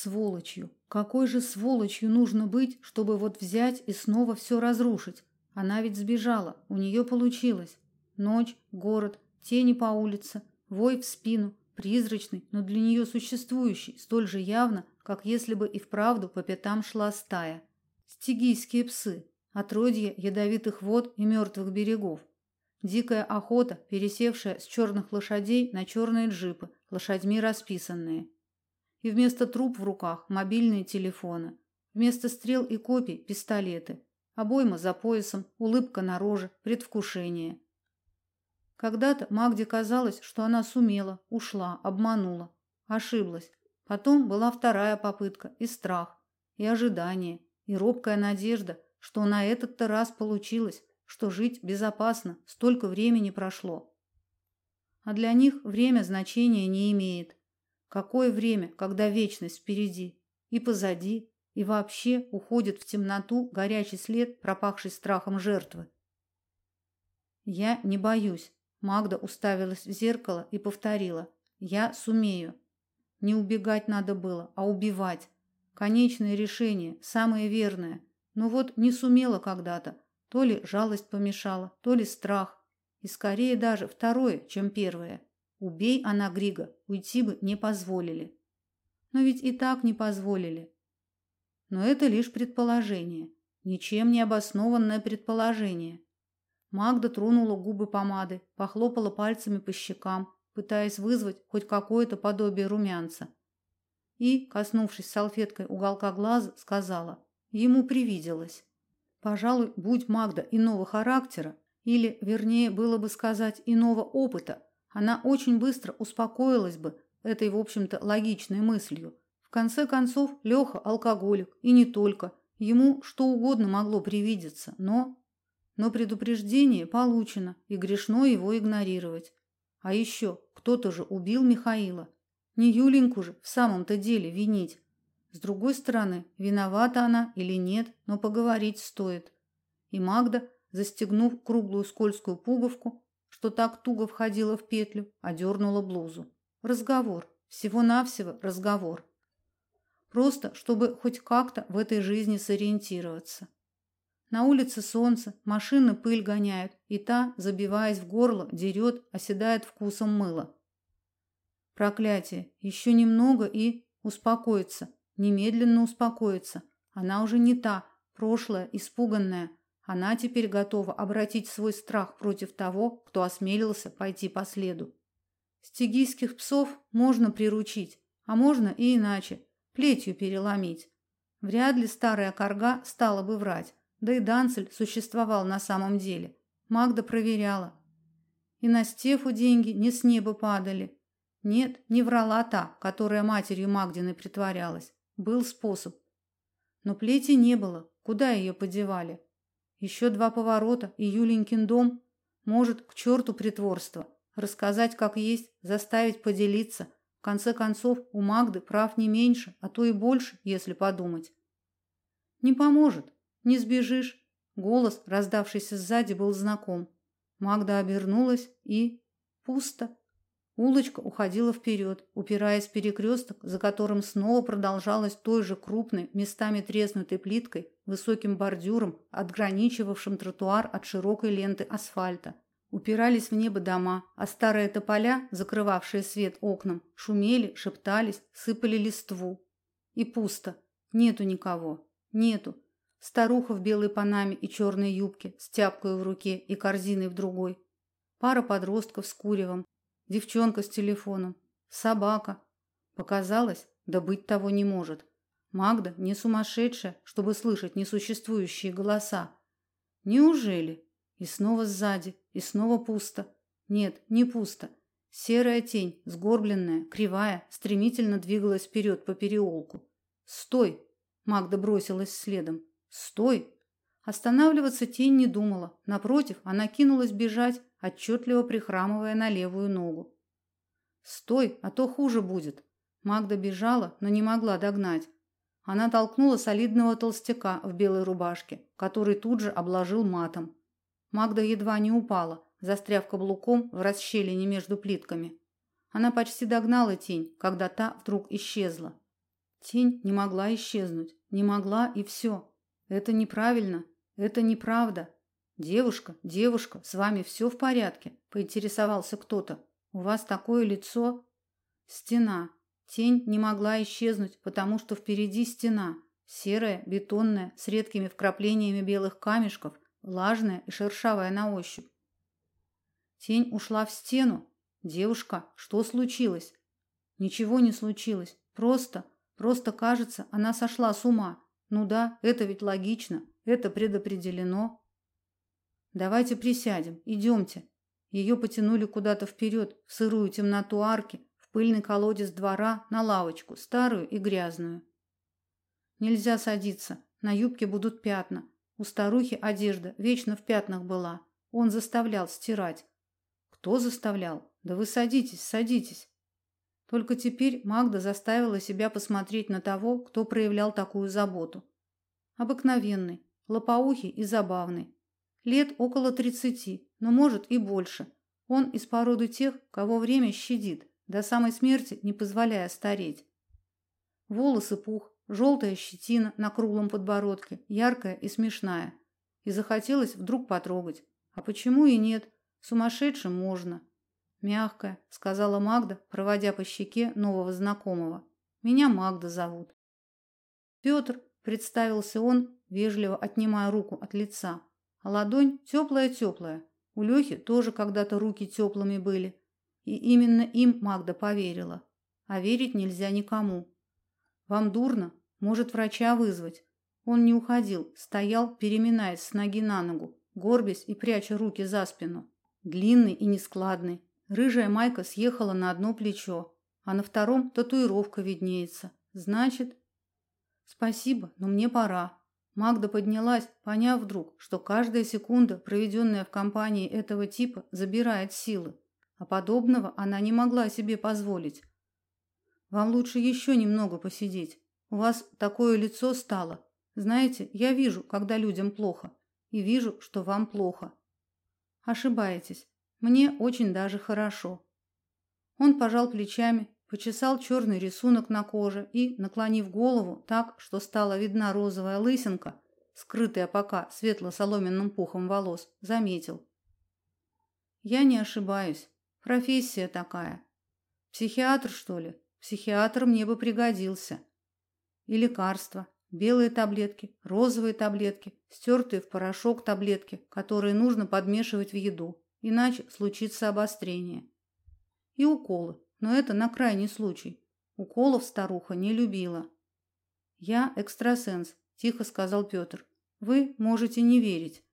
Сволочью. Какой же сволочью нужно быть, чтобы вот взять и снова все разрушить? Она ведь сбежала, у нее получилось. Ночь, город, тени по улице, вой в спину, призрачный, но для нее существующий, столь же явно, как если бы и вправду по пятам шла стая. Стигийские псы, отродье ядовитых вод и мертвых берегов. Дикая охота, пересевшая с черных лошадей на черные джипы, лошадьми расписанные. И вместо труп в руках мобильные телефоны, вместо стрел и копий пистолеты, обойма за поясом, улыбка на роже, предвкушение. Когда-то Магде казалось, что она сумела, ушла, обманула, ошиблась. Потом была вторая попытка, и страх, и ожидание, и робкая надежда, что на этот-то раз получилось, что жить безопасно, столько времени прошло. А для них время значения не имеет. Какое время, когда вечность впереди и позади, и вообще уходит в темноту горячий след, пропахший страхом жертвы. Я не боюсь. Магда уставилась в зеркало и повторила: "Я сумею". Не убегать надо было, а убивать. Конечное решение, самое верное. Но вот не сумела когда-то. То ли жалость помешала, то ли страх. И скорее даже второе, чем первое. Убей она Грига, уйти бы не позволили. Но ведь и так не позволили. Но это лишь предположение, ничем не обоснованное предположение. Магда тронула губы помадой, похлопала пальцами по щекам, пытаясь вызвать хоть какое-то подобие румянца. И, коснувшись салфеткой уголка глаза, сказала: "Ему привиделось". Пожалуй, будь Магда иного характера, или, вернее, было бы сказать, иного опыта, она очень быстро успокоилась бы этой, в общем-то, логичной мыслью. В конце концов, Леха алкоголик, и не только. Ему что угодно могло привидеться, но но предупреждение получено, и грешно его игнорировать. А еще кто-то же убил Михаила. Не Юленьку же в самом-то деле винить. С другой стороны, виновата она или нет, но поговорить стоит. И Магда, застегнув круглую скользкую пуговку, что так туго входила в петлю, одернула блузу. Разговор, всего-навсего разговор. Просто, чтобы хоть как-то в этой жизни сориентироваться. На улице солнце, машины пыль гоняют, и та, забиваясь в горло, дерет, оседает вкусом мыла. Проклятие, еще немного и успокоится, немедленно успокоится. Она уже не та, прошлая, испуганная. Она теперь готова обратить свой страх против того, кто осмелился пойти по следу. Стигийских псов можно приручить, а можно и иначе, плетью переломить. Вряд ли старая корга стала бы врать. Да и Данцель существовал на самом деле. Магда проверяла. И на Стефу деньги не с неба падали. Нет, не врала та, которая матерью Магдины притворялась. Был способ. Но плети не было. Куда ее подевали? Еще два поворота, и Юленькин дом. Может, к черту притворство. Рассказать как есть, заставить поделиться. В конце концов, у Магды прав не меньше, а то и больше, если подумать. Не поможет. Не сбежишь. Голос, раздавшийся сзади, был знаком. Магда обернулась и пусто. Улочка уходила вперед, упираясь в перекресток, за которым снова продолжалась той же крупной, местами треснутой плиткой, высоким бордюром, отграничивавшим тротуар от широкой ленты асфальта. Упирались в небо дома, а старые тополя, закрывавшие свет окнам, шумели, шептались, сыпали листву. И пусто. Нету никого. Нету. Старуха в белой панаме и черной юбке, с тяпкой в руке и корзиной в другой. Пара подростков с куревом, девчонка с телефоном, собака. Показалось, да быть того не может. Магда не сумасшедшая, чтобы слышать несуществующие голоса. Неужели? И снова сзади, и снова пусто. Нет, не пусто. Серая тень, сгорбленная, кривая, стремительно двигалась вперед по переулку. "Стой!" Магда бросилась следом. Стой! Останавливаться тень не думала. Напротив, она кинулась бежать, отчетливо прихрамывая на левую ногу. Стой, а то хуже будет. Магда бежала, но не могла догнать. Она толкнула солидного толстяка в белой рубашке, который тут же обложил матом. Магда едва не упала, застряв каблуком в расщелине между плитками. Она почти догнала тень, когда та вдруг исчезла. Тень не могла исчезнуть, не могла и все. Это неправильно, это неправда. Девушка, девушка, с вами все в порядке? поинтересовался кто-то. У вас такое лицо. Стена. Тень не могла исчезнуть, потому что впереди стена, серая, бетонная, с редкими вкраплениями белых камешков, влажная и шершавая на ощупь. Тень ушла в стену. Девушка, что случилось? Ничего не случилось. Просто, просто кажется, она сошла с ума. Ну да, это ведь логично, это предопределено. Давайте присядем, идемте. Ее потянули куда-то вперед, в сырую темноту арки, в пыльный колодец двора, на лавочку, старую и грязную. Нельзя садиться, на юбке будут пятна. У старухи одежда вечно в пятнах была. Он заставлял стирать. Кто заставлял? Да вы садитесь, садитесь. Только теперь Магда заставила себя посмотреть на того, кто проявлял такую заботу. Обыкновенный, лопоухий и забавный. Лет около тридцати, но может и больше. Он из породы тех, кого время щадит, до самой смерти не позволяя стареть. Волосы пух, желтая щетина на круглом подбородке, яркая и смешная. И захотелось вдруг потрогать. А почему и нет? Сумасшедшим можно. Мягко, сказала Магда, проводя по щеке нового знакомого. Меня Магда зовут. Петр, представился он, вежливо отнимая руку от лица. А ладонь теплая-теплая. У Лехи тоже когда-то руки теплыми были. И именно им Магда поверила. А верить нельзя никому. Вам дурно? Может, врача вызвать? Он не уходил, стоял, переминаясь с ноги на ногу, горбясь и пряча руки за спину. Длинный и нескладный, Рыжая майка съехала на одно плечо, а на втором татуировка виднеется. Значит, спасибо, но мне пора. Магда поднялась, поняв вдруг, что каждая секунда, проведенная в компании этого типа, забирает силы, а подобного она не могла себе позволить. Вам лучше еще немного посидеть. У вас такое лицо стало. Знаете, я вижу, когда людям плохо, и вижу, что вам плохо. Ошибаетесь. Мне очень даже хорошо. Он пожал плечами, почесал черный рисунок на коже и, наклонив голову так, что стала видна розовая лысинка, скрытая пока светло-соломенным пухом волос, заметил: "Я не ошибаюсь. Профессия такая. Психиатр, что ли? Психиатр мне бы пригодился. И лекарства, белые таблетки, розовые таблетки, стертые в порошок таблетки, которые нужно подмешивать в еду иначе случится обострение. И уколы, но это на крайний случай. Уколов старуха не любила. Я экстрасенс, тихо сказал Петр. Вы можете не верить.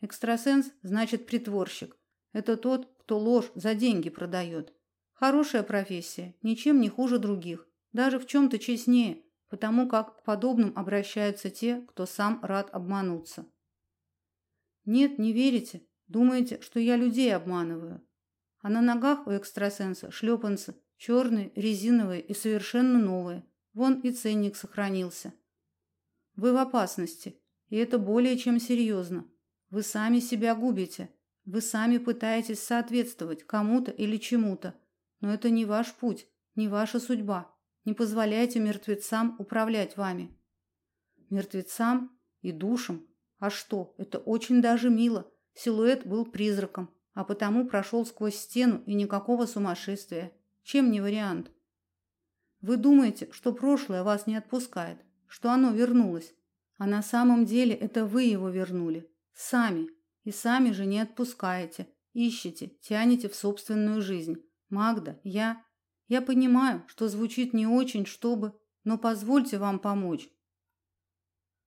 Экстрасенс значит притворщик. Это тот, кто ложь за деньги продает. Хорошая профессия, ничем не хуже других, даже в чем то честнее, потому как к подобным обращаются те, кто сам рад обмануться. Нет, не верите? Думаете, что я людей обманываю? А на ногах у экстрасенса шлепанцы черные, резиновые и совершенно новые. Вон и ценник сохранился. Вы в опасности, и это более чем серьезно. Вы сами себя губите. Вы сами пытаетесь соответствовать кому-то или чему-то. Но это не ваш путь, не ваша судьба. Не позволяйте мертвецам управлять вами. Мертвецам и душам? А что? Это очень даже мило Силуэт был призраком, а потому прошел сквозь стену и никакого сумасшествия. Чем не вариант? Вы думаете, что прошлое вас не отпускает, что оно вернулось, а на самом деле это вы его вернули, сами, и сами же не отпускаете, ищете, тянете в собственную жизнь. Магда, я я понимаю, что звучит не очень, чтобы, но позвольте вам помочь.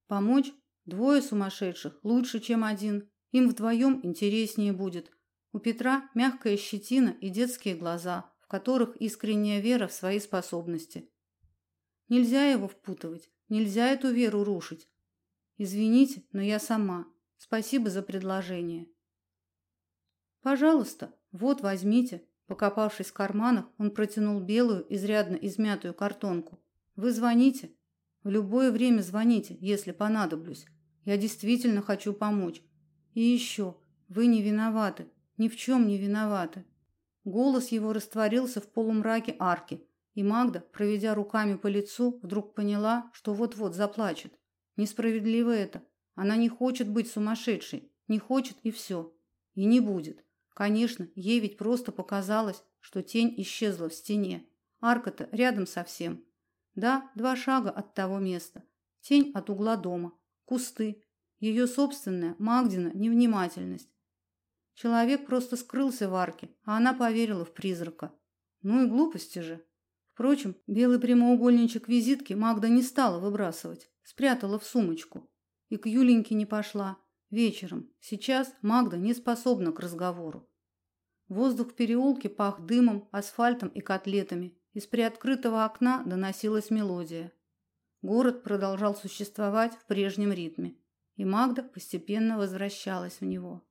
Помочь двое сумасшедших лучше, чем один. Им вдвоем интереснее будет. У Петра мягкая щетина и детские глаза, в которых искренняя вера в свои способности. Нельзя его впутывать, нельзя эту веру рушить. Извините, но я сама. Спасибо за предложение. Пожалуйста, вот возьмите. Покопавшись в карманах, он протянул белую, изрядно измятую картонку. Вы звоните. В любое время звоните, если понадоблюсь. Я действительно хочу помочь. И еще, вы не виноваты, ни в чем не виноваты. Голос его растворился в полумраке арки, И Магда, проведя руками по лицу, вдруг поняла, что вот-вот заплачет. Несправедливо это. Она не хочет быть сумасшедшей, не хочет и все. И не будет. Конечно, ей ведь просто показалось, что тень исчезла в стене. Арка-то рядом совсем. Да, два шага от того места. Тень от угла дома. Кусты. Ее собственная Магдина невнимательность. Человек просто скрылся в арке, а она поверила в призрака. Ну и глупости же. Впрочем, белый прямоугольничек визитки Магда не стала выбрасывать, спрятала в сумочку. И к Юленьке не пошла. Вечером. Сейчас Магда не способна к разговору. Воздух в переулке пах дымом, асфальтом и котлетами. Из приоткрытого окна доносилась мелодия. Город продолжал существовать в прежнем ритме, и Магда постепенно возвращалась в него.